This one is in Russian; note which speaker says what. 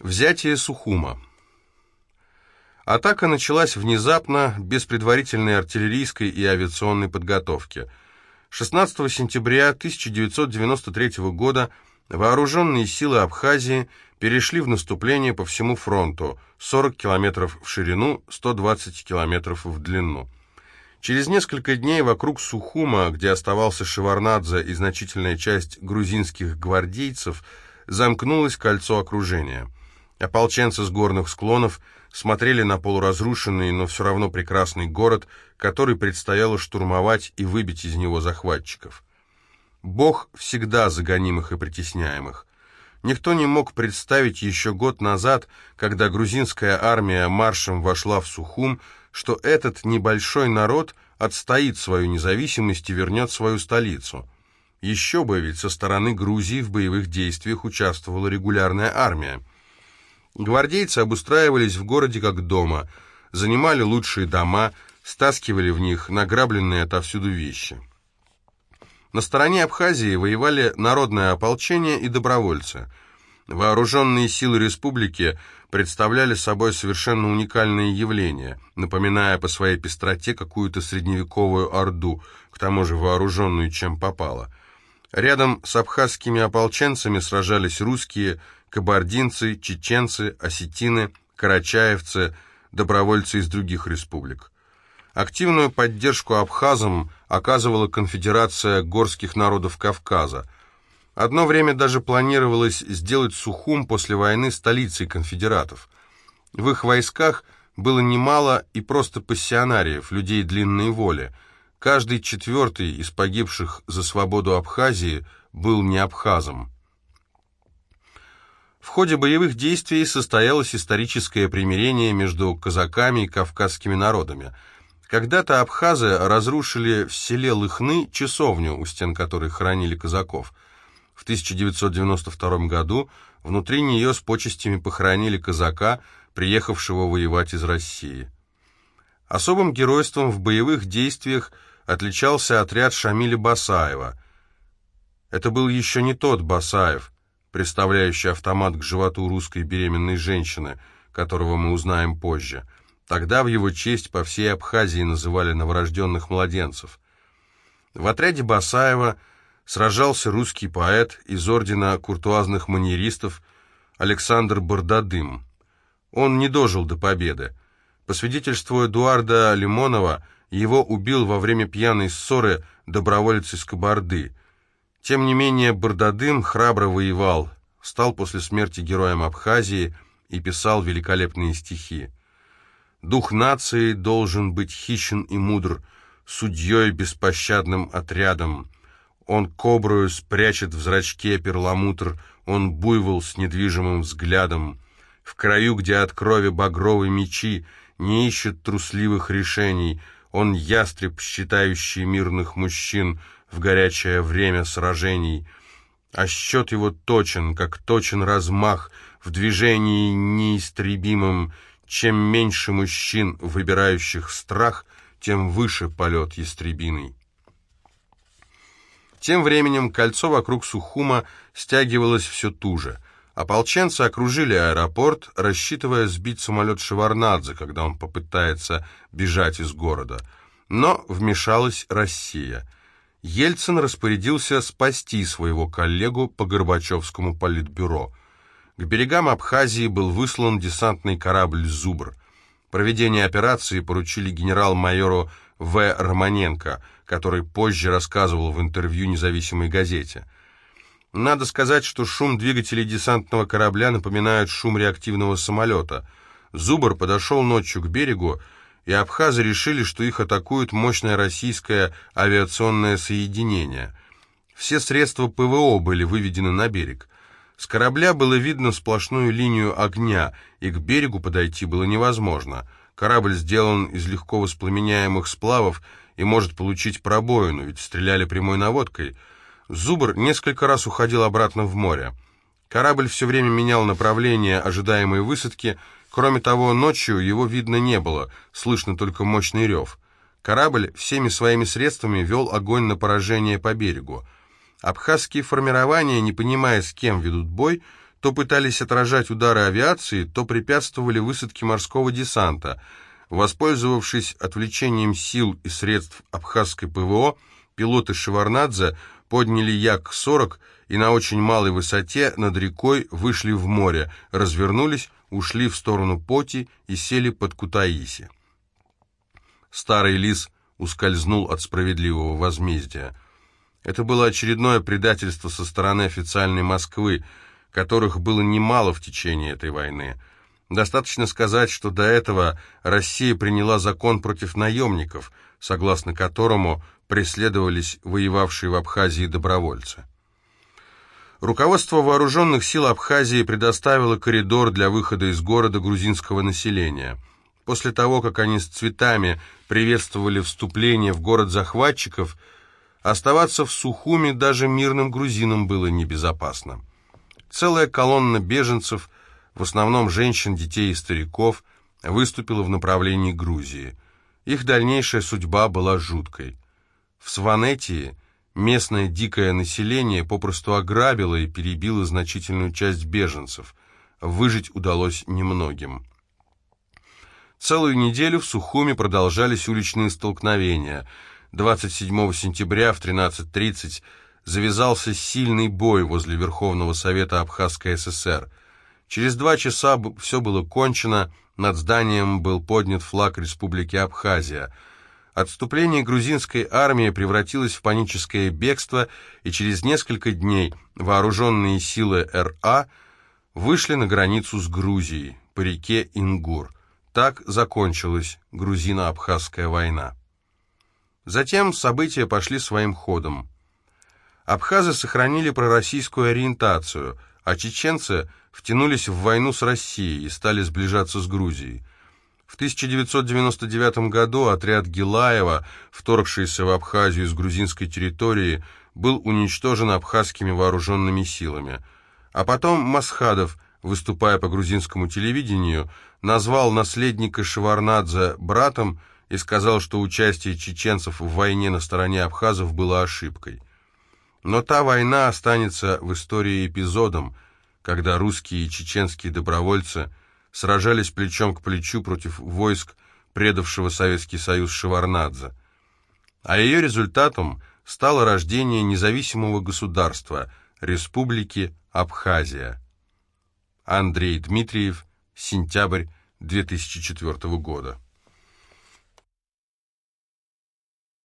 Speaker 1: Взятие Сухума. Атака началась внезапно, без предварительной артиллерийской и авиационной подготовки. 16 сентября 1993 года вооруженные силы Абхазии перешли в наступление по всему фронту, 40 километров в ширину, 120 километров в длину. Через несколько дней вокруг Сухума, где оставался Шеварнадзе и значительная часть грузинских гвардейцев, замкнулось кольцо окружения. Ополченцы с горных склонов смотрели на полуразрушенный, но все равно прекрасный город, который предстояло штурмовать и выбить из него захватчиков. Бог всегда за гонимых и притесняемых. Никто не мог представить еще год назад, когда грузинская армия маршем вошла в Сухум, что этот небольшой народ отстоит свою независимость и вернет свою столицу. Еще бы, ведь со стороны Грузии в боевых действиях участвовала регулярная армия. Гвардейцы обустраивались в городе как дома, занимали лучшие дома, стаскивали в них награбленные отовсюду вещи. На стороне Абхазии воевали народное ополчение и добровольцы. Вооруженные силы республики представляли собой совершенно уникальное явление, напоминая по своей пестроте какую-то средневековую орду, к тому же вооруженную чем попало. Рядом с абхазскими ополченцами сражались русские, кабардинцы, чеченцы, осетины, карачаевцы, добровольцы из других республик. Активную поддержку абхазам оказывала Конфедерация горских народов Кавказа – Одно время даже планировалось сделать Сухум после войны столицей конфедератов. В их войсках было немало и просто пассионариев, людей длинной воли. Каждый четвертый из погибших за свободу Абхазии был не абхазом. В ходе боевых действий состоялось историческое примирение между казаками и кавказскими народами. Когда-то абхазы разрушили в селе Лыхны часовню, у стен которой хоронили казаков – в 1992 году внутри нее с почестями похоронили казака, приехавшего воевать из России. Особым геройством в боевых действиях отличался отряд Шамиля Басаева. Это был еще не тот Басаев, представляющий автомат к животу русской беременной женщины, которого мы узнаем позже. Тогда в его честь по всей Абхазии называли новорожденных младенцев. В отряде Басаева – сражался русский поэт из ордена куртуазных маньеристов Александр Бардадым. Он не дожил до победы. По свидетельству Эдуарда Лимонова, его убил во время пьяной ссоры доброволец из Кабарды. Тем не менее, Бардадым храбро воевал, стал после смерти героем Абхазии и писал великолепные стихи. «Дух нации должен быть хищен и мудр, судьей беспощадным отрядом, он кобрую спрячет в зрачке перламутр, он буйвол с недвижимым взглядом. В краю, где от крови багровые мечи, не ищет трусливых решений, он ястреб, считающий мирных мужчин в горячее время сражений. А счет его точен, как точен размах в движении неистребимом. Чем меньше мужчин, выбирающих страх, тем выше полет ястребиный. Тем временем кольцо вокруг Сухума стягивалось все туже. Ополченцы окружили аэропорт, рассчитывая сбить самолет Шеварнадзе, когда он попытается бежать из города. Но вмешалась Россия. Ельцин распорядился спасти своего коллегу по Горбачевскому политбюро. К берегам Абхазии был выслан десантный корабль «Зубр». Проведение операции поручили генерал-майору В. Романенко, который позже рассказывал в интервью независимой газете. Надо сказать, что шум двигателей десантного корабля напоминает шум реактивного самолета. Зубр подошел ночью к берегу, и абхазы решили, что их атакует мощное российское авиационное соединение. Все средства ПВО были выведены на берег. С корабля было видно сплошную линию огня, и к берегу подойти было невозможно. Корабль сделан из легко воспламеняемых сплавов и может получить пробоину, ведь стреляли прямой наводкой. Зубр несколько раз уходил обратно в море. Корабль все время менял направление ожидаемой высадки, кроме того, ночью его видно не было, слышно только мощный рев. Корабль всеми своими средствами вел огонь на поражение по берегу. Абхазские формирования, не понимая, с кем ведут бой, то пытались отражать удары авиации, то препятствовали высадке морского десанта. Воспользовавшись отвлечением сил и средств абхазской ПВО, пилоты Шеварнадзе подняли Як-40 и на очень малой высоте над рекой вышли в море, развернулись, ушли в сторону Поти и сели под Кутаиси. Старый лис ускользнул от справедливого возмездия. Это было очередное предательство со стороны официальной Москвы, которых было немало в течение этой войны. Достаточно сказать, что до этого Россия приняла закон против наемников, согласно которому преследовались воевавшие в Абхазии добровольцы. Руководство вооруженных сил Абхазии предоставило коридор для выхода из города грузинского населения. После того, как они с цветами приветствовали вступление в город захватчиков, оставаться в Сухуми даже мирным грузинам было небезопасно. Целая колонна беженцев, в основном женщин, детей и стариков, выступила в направлении Грузии. Их дальнейшая судьба была жуткой. В Сванетии местное дикое население попросту ограбило и перебило значительную часть беженцев. Выжить удалось немногим. Целую неделю в Сухуми продолжались уличные столкновения. 27 сентября в 13.30 завязался сильный бой возле Верховного Совета Абхазской ССР. Через два часа все было кончено, над зданием был поднят флаг Республики Абхазия. Отступление грузинской армии превратилось в паническое бегство, и через несколько дней вооруженные силы РА вышли на границу с Грузией по реке Ингур. Так закончилась грузино-абхазская война. Затем события пошли своим ходом. Абхазы сохранили пророссийскую ориентацию, а чеченцы втянулись в войну с Россией и стали сближаться с Грузией. В 1999 году отряд Гилаева, вторгшийся в Абхазию с грузинской территории, был уничтожен абхазскими вооруженными силами. А потом Масхадов, выступая по грузинскому телевидению, назвал наследника Шеварнадзе братом и сказал, что участие чеченцев в войне на стороне абхазов было ошибкой. Но та война останется в истории эпизодом, когда русские и чеченские добровольцы сражались плечом к плечу против войск, предавшего Советский Союз Шеварнадзе. А ее результатом стало рождение независимого государства Республики Абхазия. Андрей Дмитриев, сентябрь 2004 года.